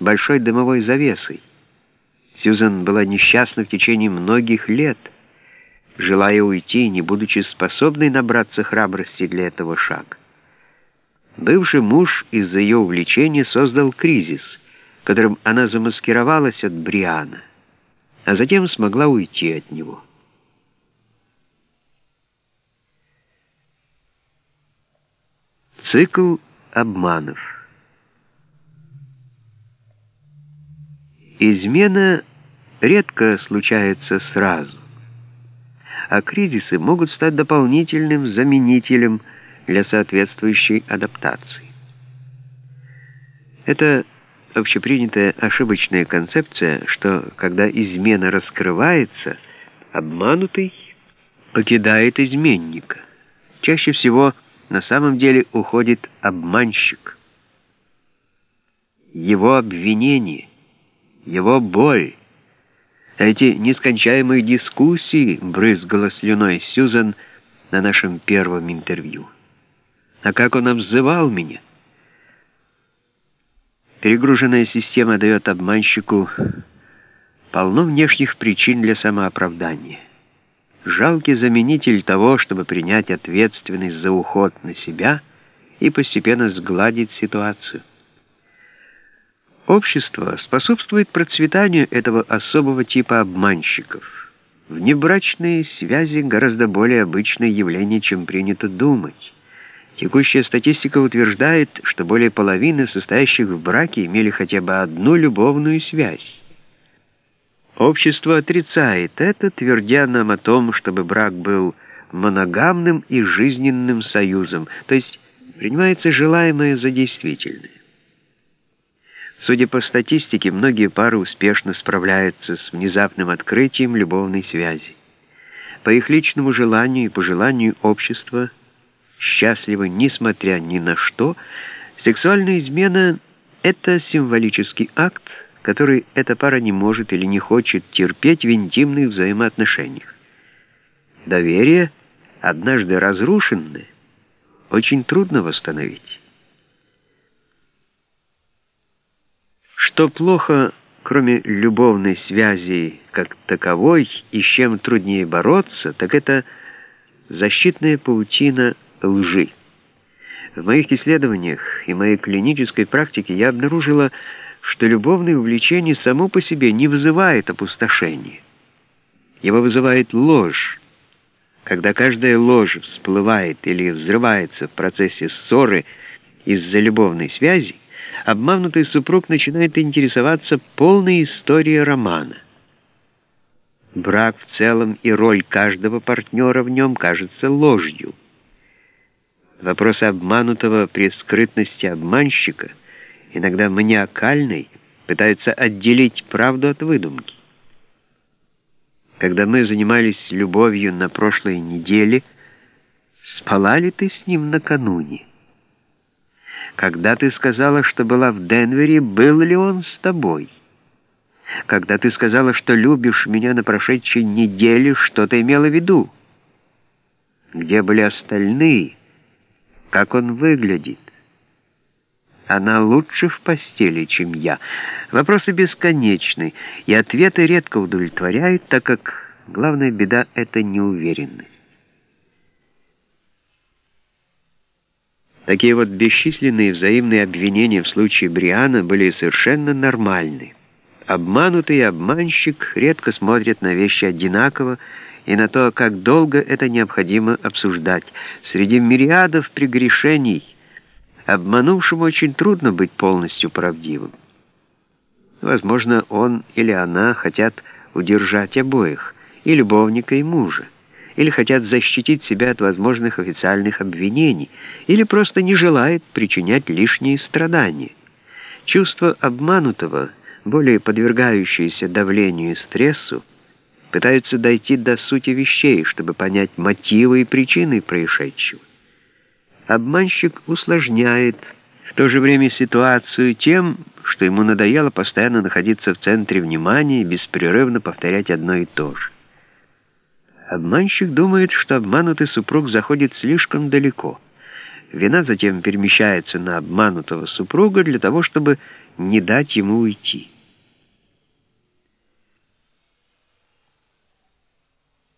большой дымовой завесой. Сьюзан была несчастна в течение многих лет, желая уйти, не будучи способной набраться храбрости для этого шага. Бывший муж из-за ее увлечения создал кризис, которым она замаскировалась от Бриана, а затем смогла уйти от него. Цикл обманов Измена редко случается сразу, а кризисы могут стать дополнительным заменителем для соответствующей адаптации. Это общепринятая ошибочная концепция, что когда измена раскрывается, обманутый покидает изменника. Чаще всего на самом деле уходит обманщик. Его обвинение, его боль, эти нескончаемые дискуссии, брызгала слюной Сьюзан на нашем первом интервью. А как он обзывал меня? Перегруженная система дает обманщику полно внешних причин для самооправдания. Жалкий заменитель того, чтобы принять ответственность за уход на себя и постепенно сгладить ситуацию. Общество способствует процветанию этого особого типа обманщиков. Внебрачные связи гораздо более обычное явление, чем принято думать. Текущая статистика утверждает, что более половины состоящих в браке имели хотя бы одну любовную связь. Общество отрицает это, твердя нам о том, чтобы брак был моногамным и жизненным союзом, то есть принимается желаемое за действительное. Судя по статистике, многие пары успешно справляются с внезапным открытием любовной связи. По их личному желанию и по желанию общества – счастливы несмотря ни на что, сексуальная измена — это символический акт, который эта пара не может или не хочет терпеть в интимных взаимоотношениях. Доверие, однажды разрушенное, очень трудно восстановить. Что плохо, кроме любовной связи как таковой, и с чем труднее бороться, так это защитная паутина лжи. В моих исследованиях и моей клинической практике я обнаружила, что любовное увлечение само по себе не вызывает опустошения. Его вызывает ложь. Когда каждая ложь всплывает или взрывается в процессе ссоры из-за любовной связи, обманутый супруг начинает интересоваться полной историей романа. Брак в целом и роль каждого партнера в нем кажется ложью. Вопрос обманутого при скрытности обманщика, иногда маниакальный, пытается отделить правду от выдумки. Когда мы занимались любовью на прошлой неделе, спала ли ты с ним накануне? Когда ты сказала, что была в Денвере, был ли он с тобой? Когда ты сказала, что любишь меня на прошедшей неделе, что ты имела в виду? Где были остальные? как он выглядит. Она лучше в постели, чем я. Вопросы бесконечны, и ответы редко удовлетворяют, так как главная беда — это неуверенность. Такие вот бесчисленные взаимные обвинения в случае Бриана были совершенно нормальны. Обманутый обманщик редко смотрит на вещи одинаково, и на то, как долго это необходимо обсуждать. Среди мириадов прегрешений обманувшему очень трудно быть полностью правдивым. Возможно, он или она хотят удержать обоих, и любовника, и мужа, или хотят защитить себя от возможных официальных обвинений, или просто не желают причинять лишние страдания. Чувство обманутого, более подвергающееся давлению и стрессу, пытаются дойти до сути вещей, чтобы понять мотивы и причины происшедшего. Обманщик усложняет в то же время ситуацию тем, что ему надоело постоянно находиться в центре внимания и беспрерывно повторять одно и то же. Обманщик думает, что обманутый супруг заходит слишком далеко. Вина затем перемещается на обманутого супруга для того, чтобы не дать ему уйти.